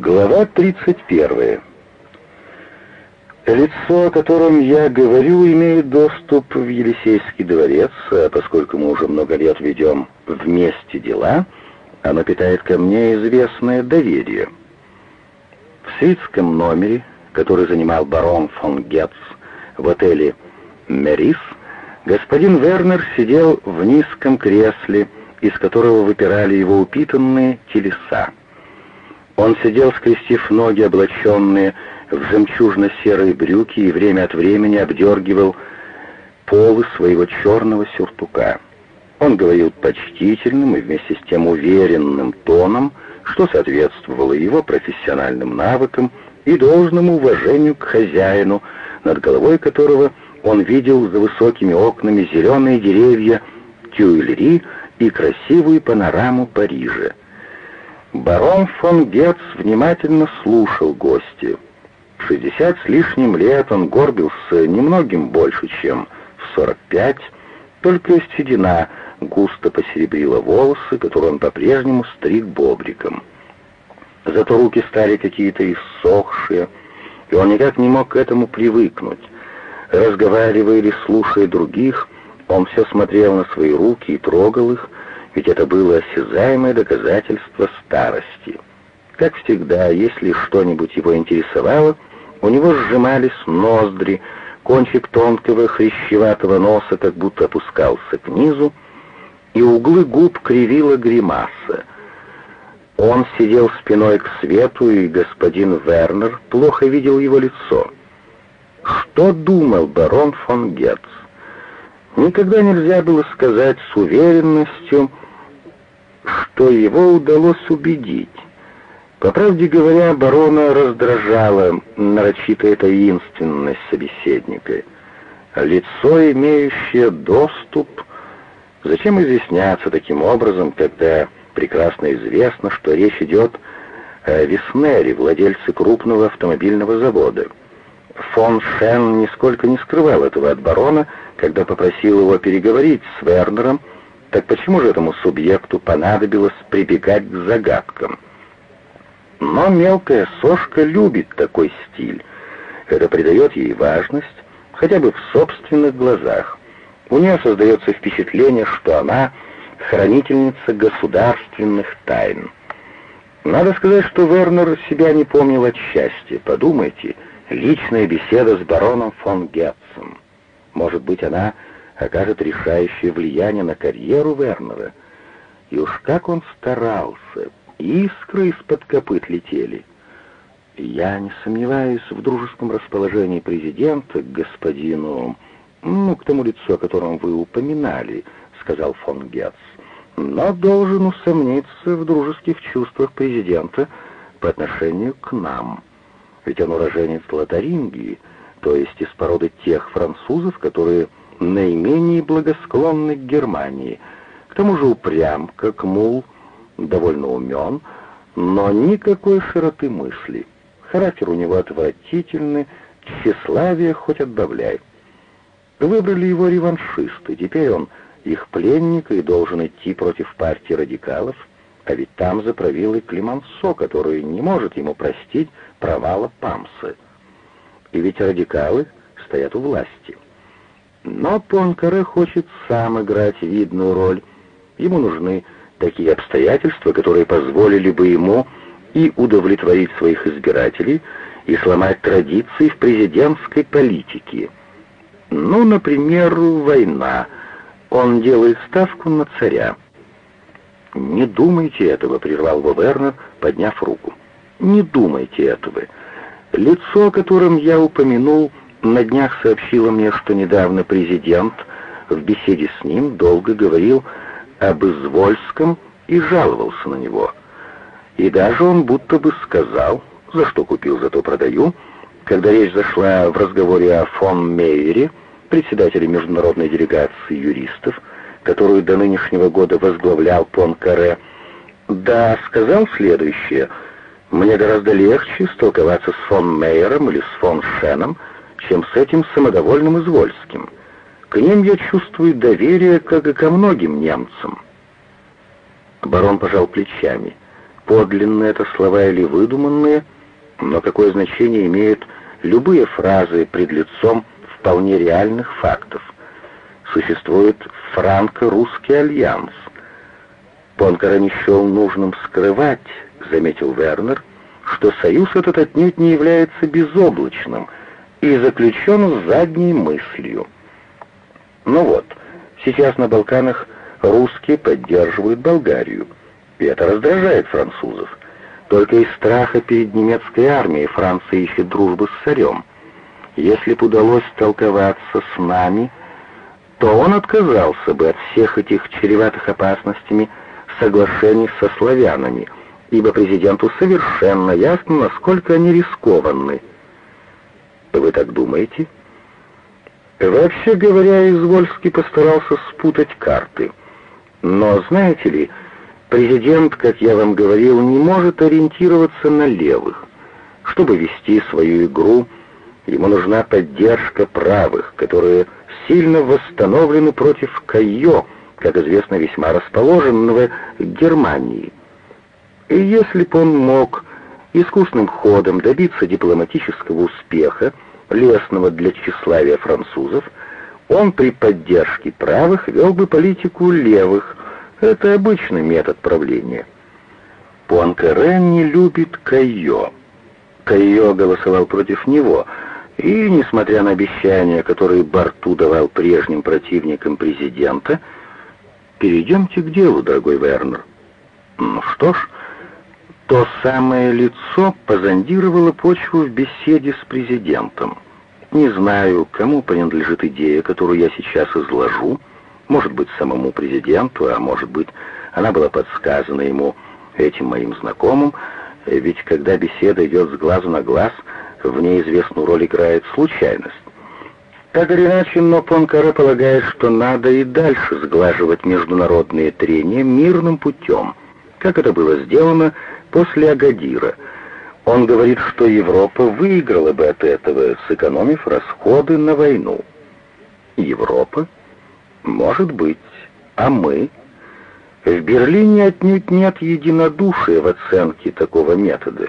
Глава 31. Лицо, о котором я говорю, имеет доступ в Елисейский дворец, а поскольку мы уже много лет ведем вместе дела, оно питает ко мне известное доверие. В свитском номере, который занимал барон фон Гетц в отеле «Мерис», господин Вернер сидел в низком кресле, из которого выпирали его упитанные телеса. Он сидел, скрестив ноги, облаченные в жемчужно-серые брюки, и время от времени обдергивал полы своего черного сюртука. Он говорил почтительным и вместе с тем уверенным тоном, что соответствовало его профессиональным навыкам и должному уважению к хозяину, над головой которого он видел за высокими окнами зеленые деревья Тюильри и красивую панораму Парижа. Барон фон Гетц внимательно слушал гостя. В 60 с лишним лет он горбился немногим больше, чем в 45, только седина густо посеребрила волосы, которые он по-прежнему стриг бобриком. Зато руки стали какие-то иссохшие, и он никак не мог к этому привыкнуть. Разговаривая или слушая других, он все смотрел на свои руки и трогал их, ведь это было осязаемое доказательство старости. Как всегда, если что-нибудь его интересовало, у него сжимались ноздри, кончик тонкого хрящеватого носа как будто опускался к низу, и углы губ кривила гримаса. Он сидел спиной к свету, и господин Вернер плохо видел его лицо. Что думал барон фон Гетц? Никогда нельзя было сказать с уверенностью, что его удалось убедить. По правде говоря, барона раздражала нарочитая таинственность собеседника. Лицо, имеющее доступ... Зачем изъясняться таким образом, когда прекрасно известно, что речь идет о Веснере, владельце крупного автомобильного завода? Фон Шен нисколько не скрывал этого от барона, когда попросил его переговорить с Вернером, так почему же этому субъекту понадобилось прибегать к загадкам? Но мелкая сошка любит такой стиль. Это придает ей важность, хотя бы в собственных глазах. У нее создается впечатление, что она хранительница государственных тайн. Надо сказать, что Вернер себя не помнил от счастья. Подумайте, личная беседа с бароном фон Гетцем. Может быть, она окажет решающее влияние на карьеру Вернера. И уж как он старался, искры из-под копыт летели. Я не сомневаюсь в дружеском расположении президента к господину, ну, к тому лицу, о котором вы упоминали, сказал фон Гетц. Но должен усомниться в дружеских чувствах президента по отношению к нам. Ведь он уроженец Лотарингии, то есть из породы тех французов, которые наименее благосклонный к Германии, к тому же упрям, как мул, довольно умен, но никакой широты мысли. Характер у него отвратительный, тщеславие хоть отбавляй. Выбрали его реваншисты, теперь он их пленник и должен идти против партии радикалов, а ведь там заправил и Климансо, который не может ему простить провала Памсы. И ведь радикалы стоят у власти. Но Понкаре хочет сам играть видную роль. Ему нужны такие обстоятельства, которые позволили бы ему и удовлетворить своих избирателей, и сломать традиции в президентской политике. Ну, например, война. Он делает ставку на царя. «Не думайте этого», — прервал его подняв руку. «Не думайте этого. Лицо, о котором я упомянул, — на днях сообщила мне, что недавно президент в беседе с ним долго говорил об Извольском и жаловался на него. И даже он будто бы сказал, за что купил, зато продаю, когда речь зашла в разговоре о фон Мейере, председателе международной делегации юристов, которую до нынешнего года возглавлял Пон Каре, да, сказал следующее, «Мне гораздо легче столковаться с фон Мейером или с фон Шеном, чем с этим самодовольным Извольским. К ним я чувствую доверие, как и ко многим немцам. Барон пожал плечами. подлинные это слова или выдуманные, но какое значение имеют любые фразы пред лицом вполне реальных фактов. Существует франко-русский альянс. Понкара не счел нужным скрывать, заметил Вернер, что союз этот отнюдь не является безоблачным и заключен с задней мыслью. Ну вот, сейчас на Балканах русские поддерживают Болгарию, и это раздражает французов. Только из страха перед немецкой армией Франция ищет дружбы с царем. Если б удалось толковаться с нами, то он отказался бы от всех этих чреватых опасностями соглашений со славянами, ибо президенту совершенно ясно, насколько они рискованны. Вы так думаете? Вообще говоря, Извольский постарался спутать карты. Но, знаете ли, президент, как я вам говорил, не может ориентироваться на левых. Чтобы вести свою игру, ему нужна поддержка правых, которые сильно восстановлены против Кайо, как известно, весьма расположенного Германии. И если бы он мог искусным ходом добиться дипломатического успеха, лестного для тщеславия французов, он при поддержке правых вел бы политику левых. Это обычный метод правления. Пуанкаре не любит Кайо. Кайо голосовал против него, и, несмотря на обещания, которые Барту давал прежним противникам президента, перейдемте к делу, дорогой Вернер. Ну что ж, то самое лицо позондировало почву в беседе с президентом. Не знаю, кому принадлежит идея, которую я сейчас изложу. Может быть, самому президенту, а может быть, она была подсказана ему этим моим знакомым, ведь когда беседа идет с глазу на глаз, в ней известную роль играет случайность. Так или иначе, но Понкаре полагает, что надо и дальше сглаживать международные трения мирным путем, как это было сделано после Агадира. Он говорит, что Европа выиграла бы от этого, сэкономив расходы на войну. Европа? Может быть. А мы? В Берлине отнюдь нет единодушия в оценке такого метода.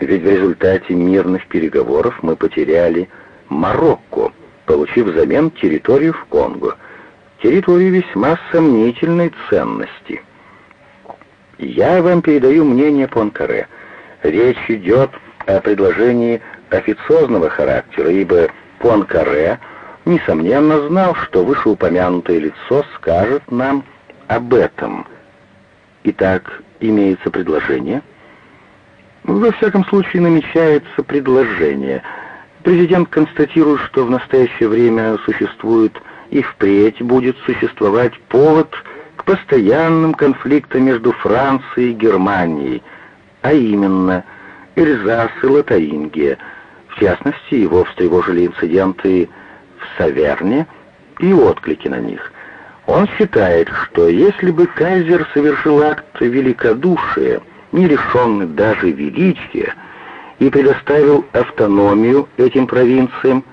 Ведь в результате мирных переговоров мы потеряли Марокко, получив взамен территорию в Конго. Территорию весьма сомнительной ценности. Я вам передаю мнение Понкаре. Речь идет о предложении официозного характера, ибо Понкаре, несомненно, знал, что вышеупомянутое лицо скажет нам об этом. Итак, имеется предложение. Во всяком случае, намечается предложение. Президент констатирует, что в настоящее время существует и впредь будет существовать повод постоянным конфликтам между Францией и Германией, а именно Эльзас и Лотарингия. В частности, его встревожили инциденты в Саверне и отклики на них. Он считает, что если бы кайзер совершил акт великодушия, не лишенный даже величия, и предоставил автономию этим провинциям,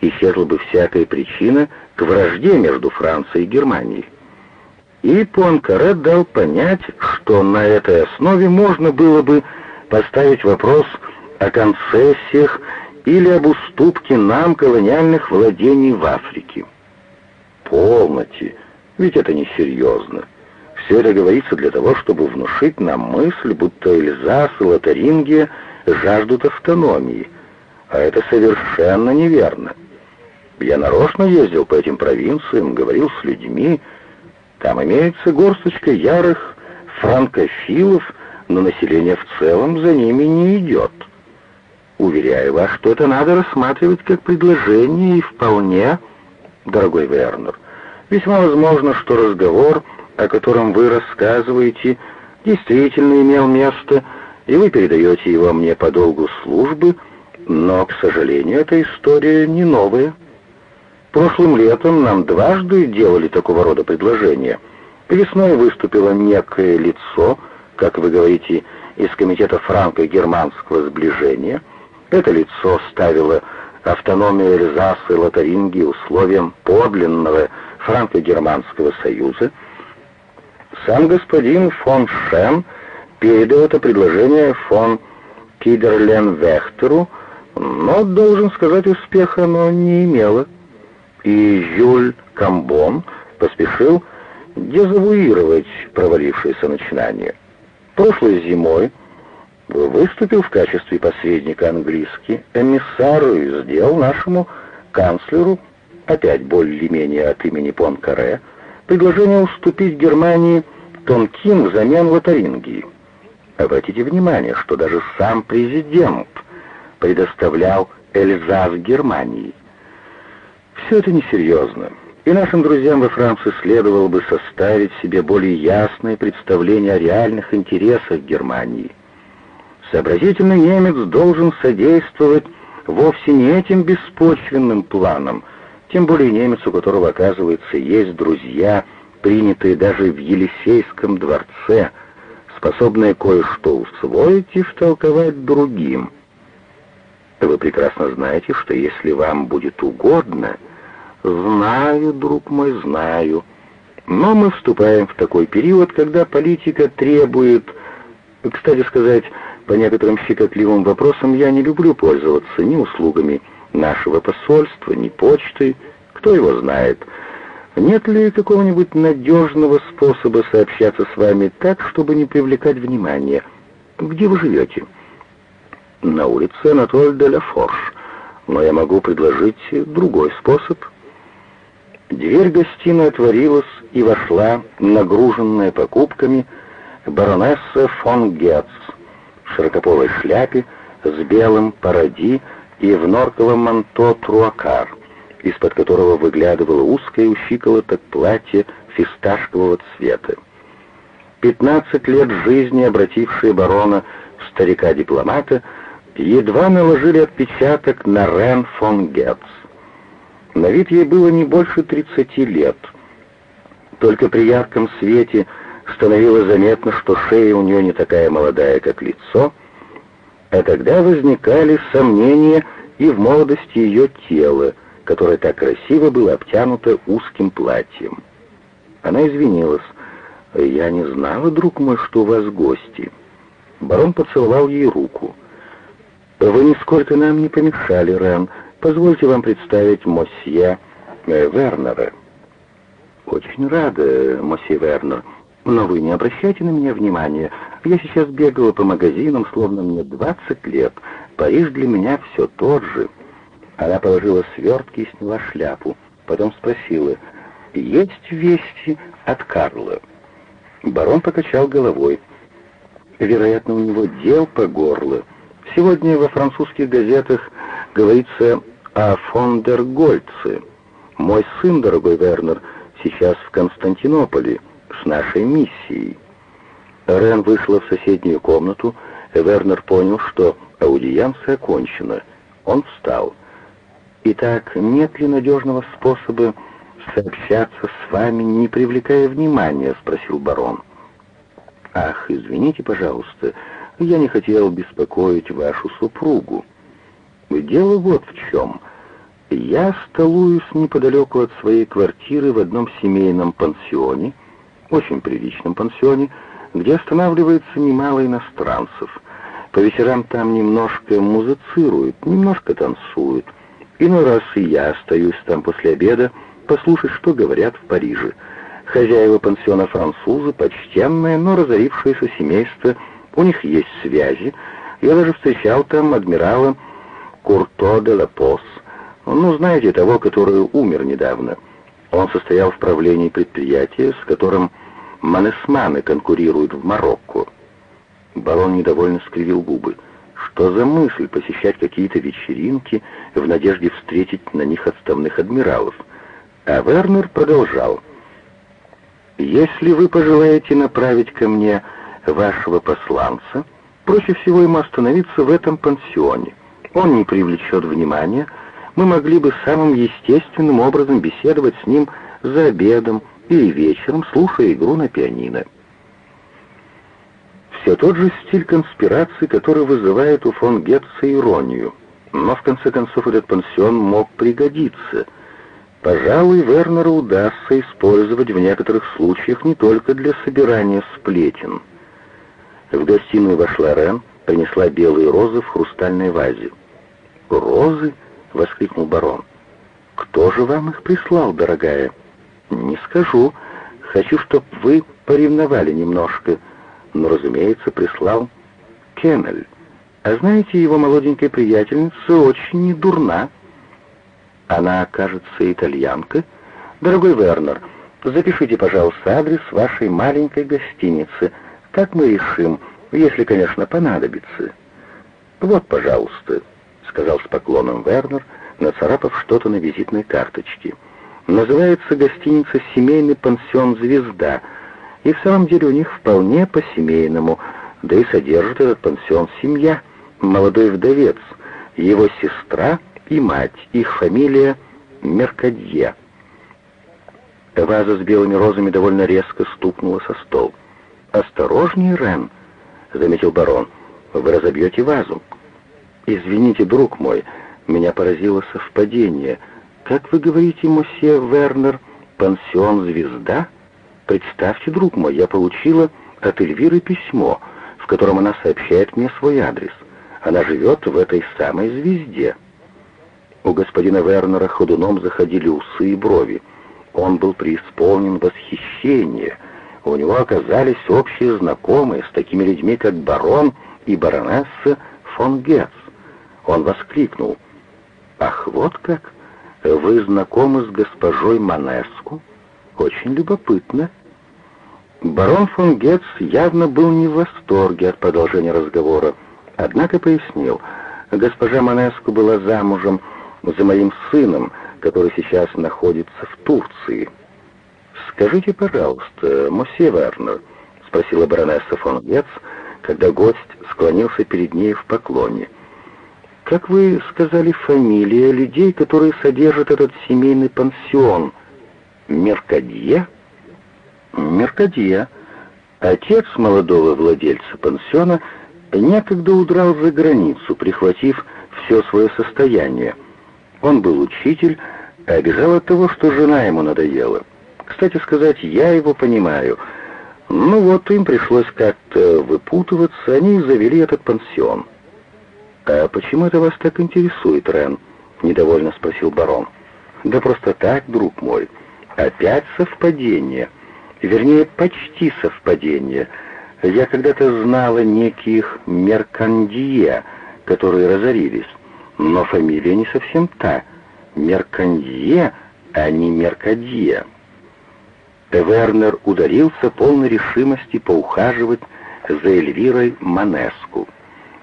исчезла бы всякая причина к вражде между Францией и Германией. И Пуанкаре дал понять, что на этой основе можно было бы поставить вопрос о концессиях или об уступке нам колониальных владений в Африке. Полноте, ведь это несерьезно. Все это говорится для того, чтобы внушить нам мысль, будто Эльзас и Лотарингия жаждут автономии, а это совершенно неверно. Я нарочно ездил по этим провинциям, говорил с людьми, там имеется горсточка ярых франкофилов, но население в целом за ними не идет. Уверяю вас, что это надо рассматривать как предложение и вполне, дорогой Вернер, весьма возможно, что разговор, о котором вы рассказываете, действительно имел место, и вы передаете его мне по долгу службы, но, к сожалению, эта история не новая. Прошлым летом нам дважды делали такого рода предложения. Весной выступило некое лицо, как вы говорите, из Комитета франко-германского сближения. Это лицо ставило автономию Эльзаса и Лотарингии условием подлинного франко-германского союза. Сам господин фон Шен передал это предложение фон Кидерлен-Вехтеру, но, должен сказать, успеха оно не имело. И Жюль Камбон поспешил дезавуировать провалившееся начинание. Прошлой зимой выступил в качестве посредника английский эмиссар и сделал нашему канцлеру, опять более-менее от имени Понкаре, предложение уступить Германии Тонкин взамен Лотарингии. Обратите внимание, что даже сам президент предоставлял Эльзас Германии. Все это несерьезно, и нашим друзьям во Франции следовало бы составить себе более ясное представление о реальных интересах Германии. Сообразительный немец должен содействовать вовсе не этим беспочвенным планам, тем более немец, у которого, оказывается, есть друзья, принятые даже в Елисейском дворце – способное кое-что усвоить и втолковать другим. Вы прекрасно знаете, что если вам будет угодно, знаю, друг мой, знаю, но мы вступаем в такой период, когда политика требует, кстати сказать, по некоторым щекотливым вопросам я не люблю пользоваться ни услугами нашего посольства, ни почтой, кто его знает, нет ли какого-нибудь надежного способа сообщаться с вами так, чтобы не привлекать внимания? Где вы живете? На улице Анатоль де ла Форш. Но я могу предложить другой способ. Дверь гостиной отворилась, и вошла, нагруженная покупками, баронесса фон Гетц в широкополой шляпе с белым паради и в норковом манто труакар из-под которого выглядывало узкое у щиколоток платье фисташкового цвета. Пятнадцать лет жизни, обратившие барона в старика-дипломата, едва наложили отпечаток на Рен фон Гетц. На вид ей было не больше тридцати лет. Только при ярком свете становилось заметно, что шея у нее не такая молодая, как лицо, а тогда возникали сомнения и в молодости ее тела, которое так красиво было обтянуто узким платьем. Она извинилась. «Я не знала, друг мой, что у вас гости». Барон поцеловал ей руку. «Вы нисколько нам не помешали, Рен. Позвольте вам представить мосье э, Вернера». «Очень рада, мосье Вернер, но вы не обращайте на меня внимания. Я сейчас бегала по магазинам, словно мне двадцать лет. Париж для меня все тот же». Она положила свертки и сняла шляпу. Потом спросила, «Есть вести от Карла?» Барон покачал головой. Вероятно, у него дел по горло. Сегодня во французских газетах говорится о Фондергольце. Мой сын, дорогой Вернер, сейчас в Константинополе с нашей миссией. Рен вышла в соседнюю комнату. Вернер понял, что аудиенция окончена. Он встал. Итак, нет ли надежного способа сообщаться с вами, не привлекая внимания?» — спросил барон. «Ах, извините, пожалуйста, я не хотел беспокоить вашу супругу. Дело вот в чем. Я столуюсь неподалеку от своей квартиры в одном семейном пансионе, очень приличном пансионе, где останавливается немало иностранцев. По вечерам там немножко музыцируют, немножко танцуют. Иной раз и я остаюсь там после обеда, послушать, что говорят в Париже. Хозяева пансиона французы, почтенные, но разорившееся семейство, у них есть связи. Я даже встречал там адмирала Курто де ла Пос, ну, знаете, того, который умер недавно. Он состоял в правлении предприятия, с которым манесманы конкурируют в Марокко. Барон недовольно скривил губы. Что за мысль посещать какие-то вечеринки в надежде встретить на них отставных адмиралов? А Вернер продолжал. «Если вы пожелаете направить ко мне вашего посланца, проще всего ему остановиться в этом пансионе. Он не привлечет внимания, мы могли бы самым естественным образом беседовать с ним за обедом или вечером, слушая игру на пианино. Все тот же стиль конспирации, который вызывает у фон Гетца иронию. Но в конце концов этот пансион мог пригодиться. Пожалуй, Вернеру удастся использовать в некоторых случаях не только для собирания сплетен. В гостиную вошла Рен, принесла белые розы в хрустальной вазе. «Розы?» — воскликнул барон. «Кто же вам их прислал, дорогая?» «Не скажу. Хочу, чтобы вы поревновали немножко. Но, разумеется, прислал Кеннель. А знаете, его молоденькая приятельница очень недурна. Она, кажется, итальянка. Дорогой Вернер, запишите, пожалуйста, адрес вашей маленькой гостиницы. Как мы решим, если, конечно, понадобится. Вот, пожалуйста, сказал с поклоном Вернер, нацарапав что-то на визитной карточке. Называется гостиница «Семейный пансион Звезда», и в самом деле у них вполне по-семейному, да и содержит этот пансион семья, молодой вдовец, его сестра и мать, их фамилия Меркадье. Ваза с белыми розами довольно резко стукнула со стол. «Осторожнее, Рен», — заметил барон, — «вы разобьете вазу». «Извините, друг мой, меня поразило совпадение. Как вы говорите, мосье Вернер, пансион «Звезда»?» Представьте, друг мой, я получила от Эльвиры письмо, в котором она сообщает мне свой адрес. Она живет в этой самой звезде. У господина Вернера ходуном заходили усы и брови. Он был преисполнен восхищения. У него оказались общие знакомые с такими людьми, как барон и баронесса фон Гетц. Он воскликнул. «Ах, вот как! Вы знакомы с госпожой Манеску? Очень любопытно. Барон фон Гетц явно был не в восторге от продолжения разговора, однако пояснил, госпожа Манеску была замужем за моим сыном, который сейчас находится в Турции. «Скажите, пожалуйста, мосье Вернер», — спросила баронесса фон Гетц, когда гость склонился перед ней в поклоне. «Как вы сказали, фамилия людей, которые содержат этот семейный пансион? Меркадье?» Меркадье, отец молодого владельца пансиона, некогда удрал за границу, прихватив все свое состояние. Он был учитель, а от того, что жена ему надоела. Кстати сказать, я его понимаю. Ну вот, им пришлось как-то выпутываться, они завели этот пансион. «А почему это вас так интересует, Рен?» — недовольно спросил барон. «Да просто так, друг мой. Опять совпадение» вернее, почти совпадение. Я когда-то знала неких Меркандия, которые разорились, но фамилия не совсем та. Меркандие, а не Меркадия. Вернер ударился полной решимости поухаживать за Эльвирой Манеску.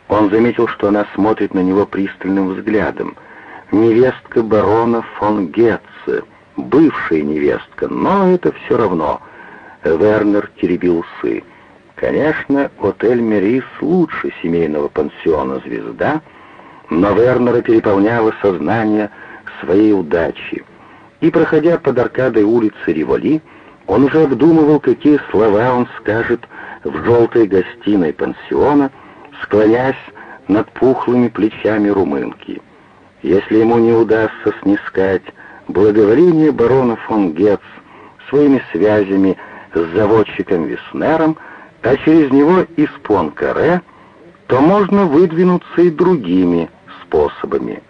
Он заметил, что она смотрит на него пристальным взглядом. Невестка барона фон Гетце, бывшая невестка, но это все равно — Вернер теребил усы. Конечно, отель «Мерис» лучше семейного пансиона «Звезда», но Вернера переполняло сознание своей удачи. И, проходя под аркадой улицы Риволи, он уже обдумывал, какие слова он скажет в желтой гостиной пансиона, склонясь над пухлыми плечами румынки. Если ему не удастся снискать благоволение барона фон Гетц своими связями с заводчиком Веснером, а через него из Пуанкаре, то можно выдвинуться и другими способами.